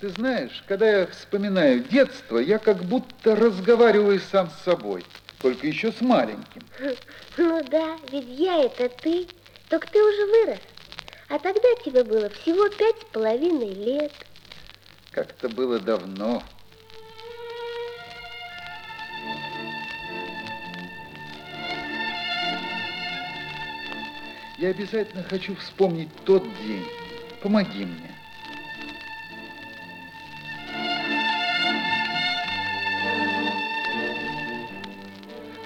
Ты знаешь, когда я вспоминаю детство, я как будто разговариваю сам с собой, только еще с маленьким. Ну да, ведь я это ты, только ты уже вырос. А тогда тебе было всего пять с половиной лет. Как это было давно. Я обязательно хочу вспомнить тот день. Помоги мне.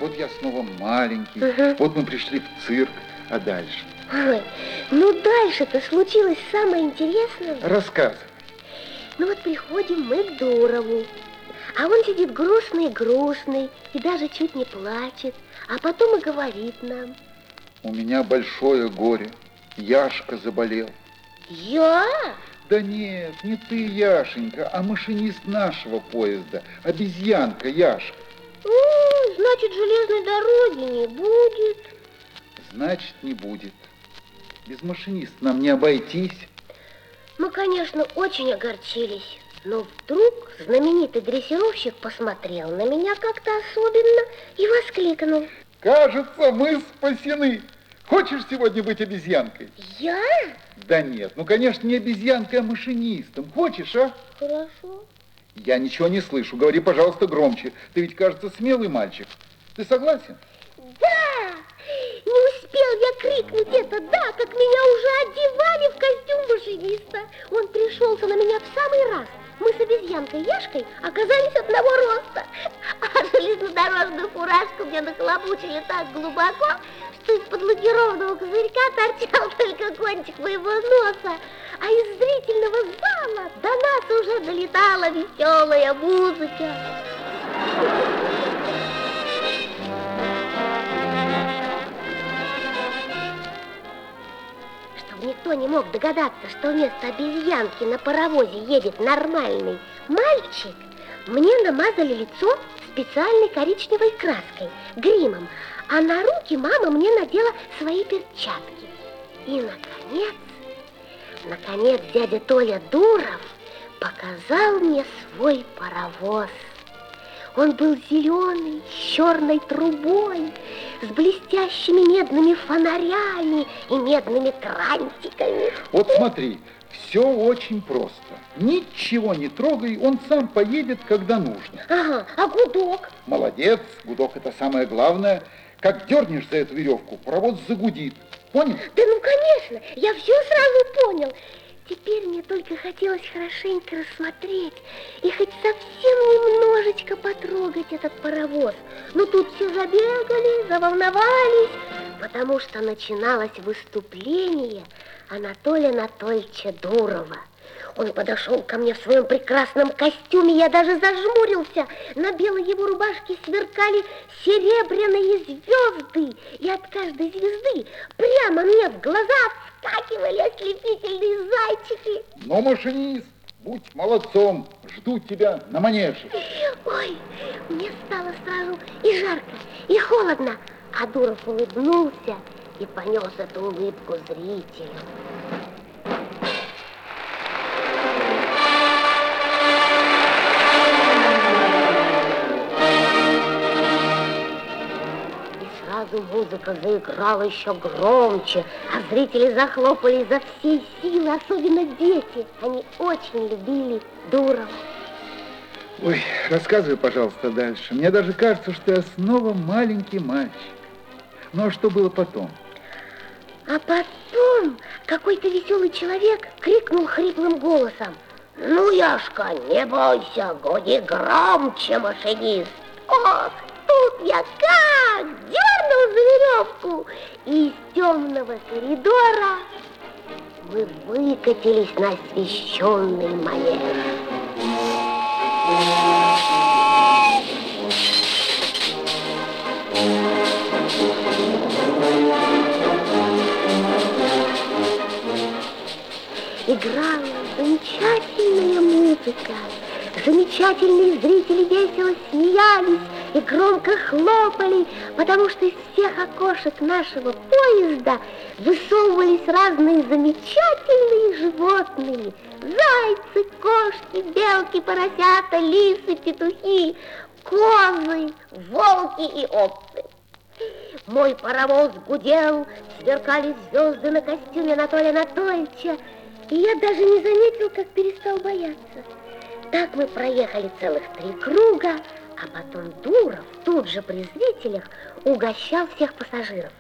Вот я снова маленький, угу. вот мы пришли в цирк, а дальше? Ой, ну дальше-то случилось самое интересное. Рассказывай. Ну вот приходим мы к Дурову, а он сидит грустный-грустный и даже чуть не плачет, а потом и говорит нам. У меня большое горе, Яшка заболел. Я? Да нет, не ты, Яшенька, а машинист нашего поезда, обезьянка Яшка. О, значит, железной дороги не будет. Значит, не будет. Без машиниста нам не обойтись. Мы, конечно, очень огорчились. Но вдруг знаменитый дрессировщик посмотрел на меня как-то особенно и воскликнул. Кажется, мы спасены. Хочешь сегодня быть обезьянкой? Я? Да нет, ну, конечно, не обезьянкой, а машинистом. Хочешь, а? Хорошо. Я ничего не слышу. Говори, пожалуйста, громче. Ты ведь, кажется, смелый мальчик. Ты согласен? Да! Не успел я крикнуть это «да», как меня уже одевали в костюм машиниста. Он пришелся на меня в самый раз. Мы с обезьянкой Яшкой оказались одного роста. А железнодорожную фуражку мне нахлобучили так глубоко, что из-под лакированного козырька торчал только кончик моего носа. А из зрительного долетала веселая музыка. Чтобы никто не мог догадаться, что вместо обезьянки на паровозе едет нормальный мальчик, мне намазали лицо специальной коричневой краской, гримом, а на руки мама мне надела свои перчатки. И, наконец, наконец дядя Толя Дуров показал мне свой паровоз. Он был зеленый, с черной трубой, с блестящими медными фонарями и медными крантиками. Вот смотри, все очень просто. Ничего не трогай, он сам поедет, когда нужно. Ага, а гудок? Молодец, гудок это самое главное. Как дернешь за эту веревку, паровоз загудит. Понял? Да ну, конечно, я все сразу понял. Теперь мне только хотелось хорошенько рассмотреть и хоть совсем немножечко потрогать этот паровоз. Но тут все забегали, заволновались, потому что начиналось выступление Анатолия Анатольевича Дурова. Он подошел ко мне в своем прекрасном костюме, я даже зажмурился. На белой его рубашке сверкали серебряные звезды, и от каждой звезды прямо мне в глаза отскакивали ослепительные зайчики. Но, машинист, будь молодцом, жду тебя на манеже. Ой, мне стало сразу и жарко, и холодно, а Дуров улыбнулся и понес эту улыбку зрителю. Сразу музыка заиграла еще громче, а зрители захлопали за всей силы, особенно дети. Они очень любили Дурова. Ой, рассказывай, пожалуйста, дальше. Мне даже кажется, что я снова маленький мальчик. Ну, а что было потом? А потом какой-то веселый человек крикнул хриплым голосом. Ну, Яшка, не бойся, гони громче, машинист. Ох, тут я как веревку, и из темного коридора мы выкатились на освещенный манеж. Играла замечательная музыка. Замечательные зрители весело смеялись и громко хлопали, потому что из всех окошек нашего поезда высовывались разные замечательные животные. Зайцы, кошки, белки, поросята, лисы, петухи, козы, волки и овцы. Мой паровоз гудел, сверкали звезды на костюме Анатолия Анатольевича, и я даже не заметил, как перестал бояться. Так мы проехали целых три круга, а потом Дуров тут же при зрителях угощал всех пассажиров.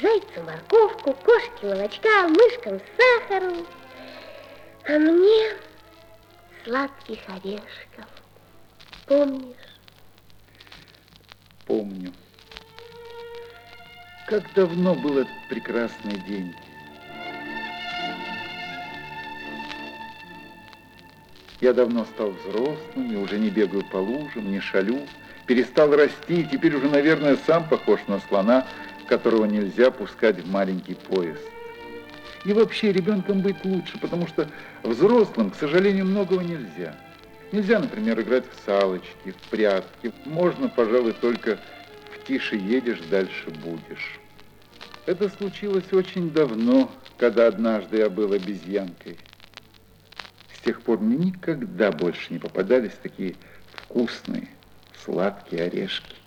Зайцу морковку, кошке молочка, мышкам сахару, а мне сладких орешков. Помнишь? Помню. Как давно был этот прекрасный день. Я давно стал взрослым и уже не бегаю по лужам, не шалю, перестал расти и теперь уже, наверное, сам похож на слона, которого нельзя пускать в маленький поезд. И вообще ребенком быть лучше, потому что взрослым, к сожалению, многого нельзя. Нельзя, например, играть в салочки, в прятки. Можно, пожалуй, только в тише едешь, дальше будешь. Это случилось очень давно, когда однажды я был обезьянкой. С тех пор мне никогда больше не попадались такие вкусные, сладкие орешки.